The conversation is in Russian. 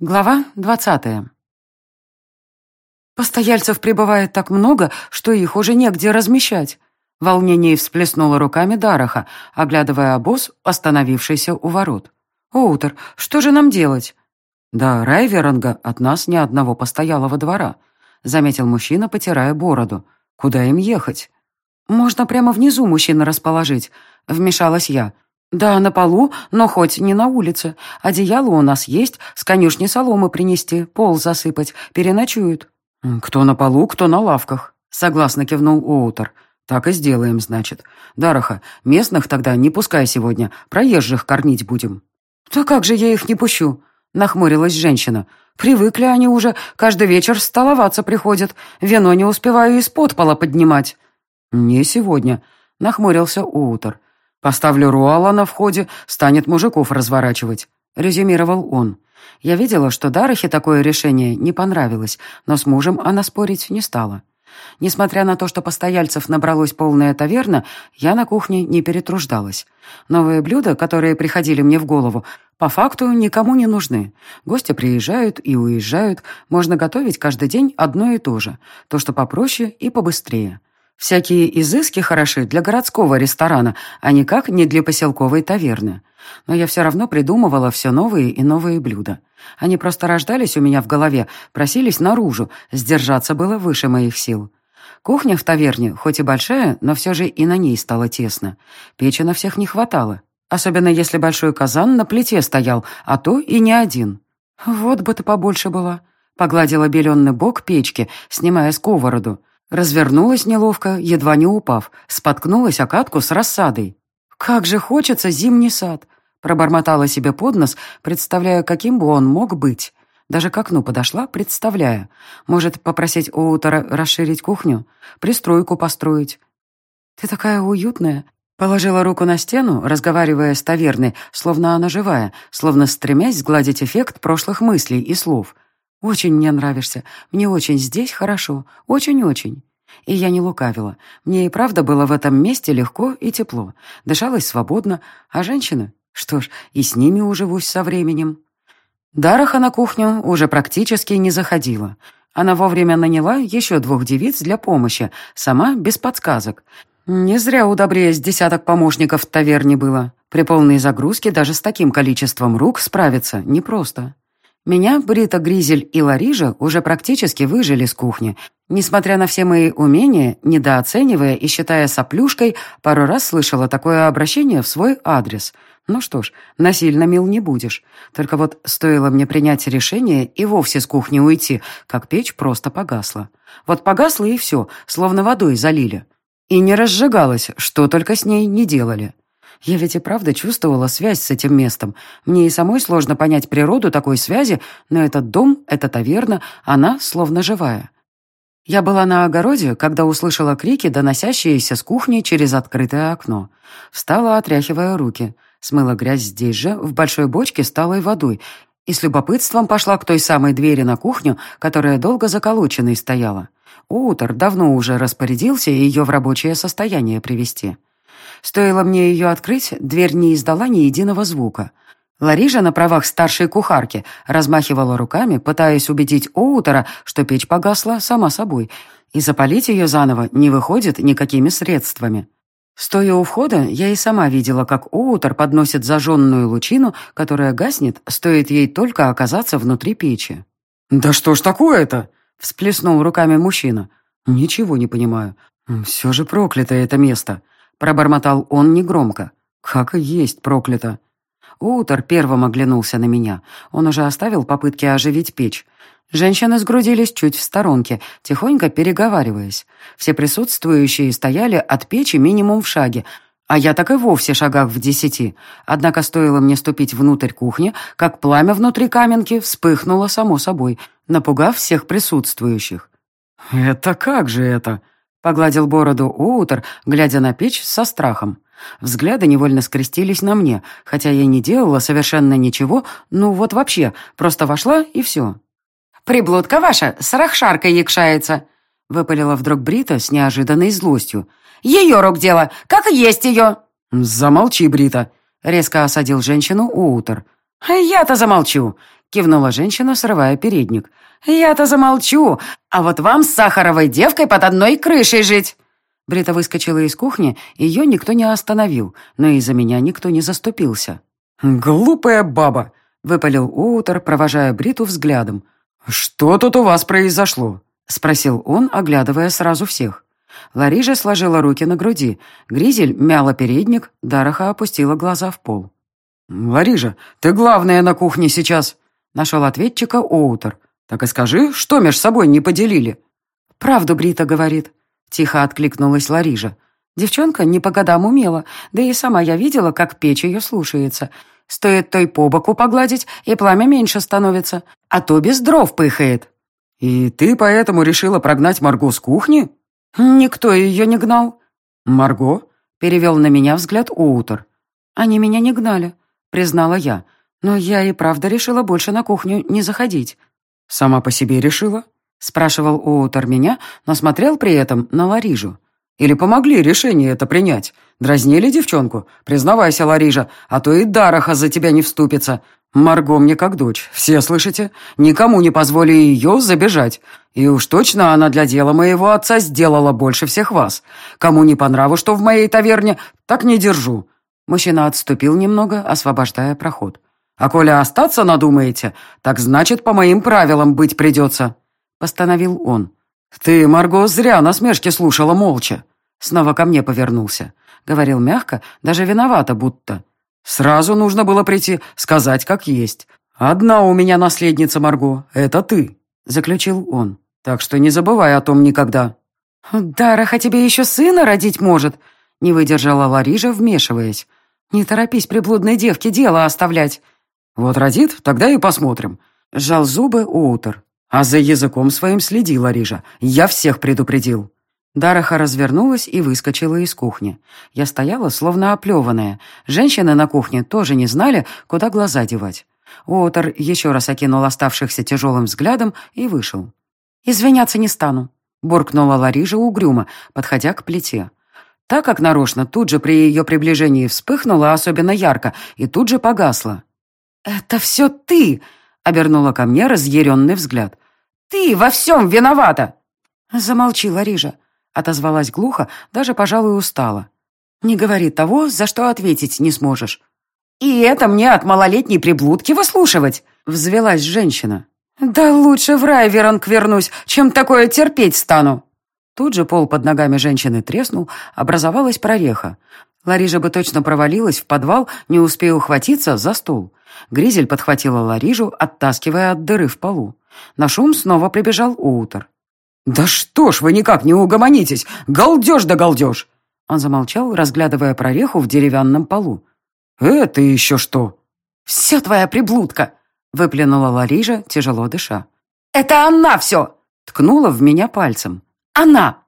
Глава двадцатая. Постояльцев прибывает так много, что их уже негде размещать. В волнении всплеснула руками Дараха, оглядывая обоз, остановившийся у ворот. «Оутер, что же нам делать?» «Да, Райверанга от нас ни одного постоялого двора», — заметил мужчина, потирая бороду. «Куда им ехать?» «Можно прямо внизу мужчина расположить», — вмешалась я. «Да, на полу, но хоть не на улице. Одеяло у нас есть, с конюшни соломы принести, пол засыпать, переночуют». «Кто на полу, кто на лавках», — согласно кивнул Оутер. «Так и сделаем, значит. Дараха, местных тогда не пускай сегодня, проезжих кормить будем». «Да как же я их не пущу?» — нахмурилась женщина. «Привыкли они уже, каждый вечер столоваться приходят, вино не успеваю из-под пола поднимать». «Не сегодня», — нахмурился Оутер. «Поставлю Руала на входе, станет мужиков разворачивать», — резюмировал он. Я видела, что Дарахе такое решение не понравилось, но с мужем она спорить не стала. Несмотря на то, что постояльцев набралось полная таверна, я на кухне не перетруждалась. Новые блюда, которые приходили мне в голову, по факту никому не нужны. Гости приезжают и уезжают, можно готовить каждый день одно и то же, то, что попроще и побыстрее. Всякие изыски хороши для городского ресторана, а никак не для поселковой таверны. Но я все равно придумывала все новые и новые блюда. Они просто рождались у меня в голове, просились наружу, сдержаться было выше моих сил. Кухня в таверне, хоть и большая, но все же и на ней стало тесно. Печи на всех не хватало. Особенно если большой казан на плите стоял, а то и не один. «Вот бы ты побольше была», — погладила беленный бок печки, снимая сковороду. Развернулась неловко, едва не упав, споткнулась о катку с рассадой. «Как же хочется зимний сад!» Пробормотала себе под нос, представляя, каким бы он мог быть. Даже к окну подошла, представляя. Может, попросить Оутера расширить кухню? Пристройку построить? «Ты такая уютная!» Положила руку на стену, разговаривая с таверной, словно она живая, словно стремясь сгладить эффект прошлых мыслей и слов. «Очень мне нравишься. Мне очень здесь хорошо. Очень-очень». И я не лукавила. Мне и правда было в этом месте легко и тепло. Дышалось свободно. А женщины? Что ж, и с ними уживусь со временем. Дараха на кухню уже практически не заходила. Она вовремя наняла еще двух девиц для помощи, сама без подсказок. Не зря у Добрея с десяток помощников в таверне было. При полной загрузке даже с таким количеством рук справиться непросто. Меня, Брита, Гризель и Ларижа уже практически выжили с кухни. Несмотря на все мои умения, недооценивая и считая соплюшкой, пару раз слышала такое обращение в свой адрес. Ну что ж, насильно мил не будешь. Только вот стоило мне принять решение и вовсе с кухни уйти, как печь просто погасла. Вот погасла и все, словно водой залили. И не разжигалась, что только с ней не делали. Я ведь и правда чувствовала связь с этим местом. Мне и самой сложно понять природу такой связи, но этот дом, эта таверна, она словно живая. Я была на огороде, когда услышала крики, доносящиеся с кухни через открытое окно. Встала, отряхивая руки. Смыла грязь здесь же, в большой бочке с талой водой, и с любопытством пошла к той самой двери на кухню, которая долго заколоченной стояла. Утор давно уже распорядился ее в рабочее состояние привести. Стоило мне ее открыть, дверь не издала ни единого звука. Ларижа на правах старшей кухарки размахивала руками, пытаясь убедить Оутера, что печь погасла сама собой, и запалить ее заново не выходит никакими средствами. Стоя у входа, я и сама видела, как Оутер подносит зажженную лучину, которая гаснет, стоит ей только оказаться внутри печи. «Да что ж такое-то?» — всплеснул руками мужчина. «Ничего не понимаю. Все же проклятое это место. Пробормотал он негромко. «Как и есть проклято». Утор первым оглянулся на меня. Он уже оставил попытки оживить печь. Женщины сгрудились чуть в сторонке, тихонько переговариваясь. Все присутствующие стояли от печи минимум в шаге, а я так и вовсе шагах в десяти. Однако стоило мне ступить внутрь кухни, как пламя внутри каменки вспыхнуло само собой, напугав всех присутствующих. «Это как же это?» Погладил бороду Уутер, глядя на печь со страхом. Взгляды невольно скрестились на мне, хотя я не делала совершенно ничего, ну вот вообще, просто вошла и все. «Приблудка ваша с рахшаркой якшается», — выпалила вдруг Брита с неожиданной злостью. «Ее рук дело, как есть ее!» «Замолчи, Брита», — резко осадил женщину Уутер. «Я-то замолчу!» — кивнула женщина, срывая передник. «Я-то замолчу, а вот вам с сахаровой девкой под одной крышей жить!» Брита выскочила из кухни, ее никто не остановил, но из-за меня никто не заступился. «Глупая баба!» — выпалил Уутер, провожая Бриту взглядом. «Что тут у вас произошло?» — спросил он, оглядывая сразу всех. Ларижа сложила руки на груди, Гризель мяла передник, Дараха опустила глаза в пол. «Ларижа, ты главная на кухне сейчас!» — нашел ответчика Оутер. «Так и скажи, что меж собой не поделили?» «Правду Брита говорит», — тихо откликнулась Ларижа. Девчонка не по годам умела, да и сама я видела, как печь ее слушается. Стоит той по боку погладить, и пламя меньше становится, а то без дров пыхает. «И ты поэтому решила прогнать Марго с кухни?» «Никто ее не гнал». «Марго?» — перевел на меня взгляд Уутер. «Они меня не гнали», — признала я. «Но я и правда решила больше на кухню не заходить». «Сама по себе решила?» — спрашивал Уутер меня, но смотрел при этом на Ларижу. Или помогли решение это принять? Дразнили девчонку? Признавайся, Ларижа, а то и Дараха за тебя не вступится. Марго мне как дочь, все слышите? Никому не позволи ее забежать. И уж точно она для дела моего отца сделала больше всех вас. Кому не по нраву, что в моей таверне, так не держу». Мужчина отступил немного, освобождая проход. «А коли остаться надумаете, так значит, по моим правилам быть придется», — постановил он. «Ты, Марго, зря насмешки слушала молча». Снова ко мне повернулся. Говорил мягко, даже виновата будто. «Сразу нужно было прийти, сказать, как есть. Одна у меня наследница, Марго, это ты», — заключил он. «Так что не забывай о том никогда». «Дараха тебе еще сына родить может», — не выдержала Ларижа, вмешиваясь. «Не торопись приблудной девке дело оставлять». «Вот родит, тогда и посмотрим», — сжал зубы Уутер. А за языком своим следи, Ларижа. Я всех предупредил». Дараха развернулась и выскочила из кухни. Я стояла, словно оплеванная. Женщины на кухне тоже не знали, куда глаза девать. Уотер еще раз окинул оставшихся тяжелым взглядом и вышел. «Извиняться не стану», — буркнула Ларижа угрюмо, подходя к плите. Так как нарочно тут же при ее приближении вспыхнула особенно ярко и тут же погасла. «Это все ты!» — обернула ко мне разъяренный взгляд. Ты во всем виновата!» «Замолчи, Ларижа», — отозвалась глухо, даже, пожалуй, устала. «Не говори того, за что ответить не сможешь». «И это мне от малолетней приблудки выслушивать?» — взвелась женщина. «Да лучше в Райверонг вернусь, чем такое терпеть стану». Тут же пол под ногами женщины треснул, образовалась прореха. Ларижа бы точно провалилась в подвал, не успея ухватиться за стул. Гризель подхватила Ларижу, оттаскивая от дыры в полу. На шум снова прибежал Уутер. «Да что ж вы никак не угомонитесь! Галдеж да галдеж!» Он замолчал, разглядывая прореху в деревянном полу. «Это еще что?» «Все твоя приблудка!» — выплюнула Ларижа, тяжело дыша. «Это она все!» — ткнула в меня пальцем. «Она!»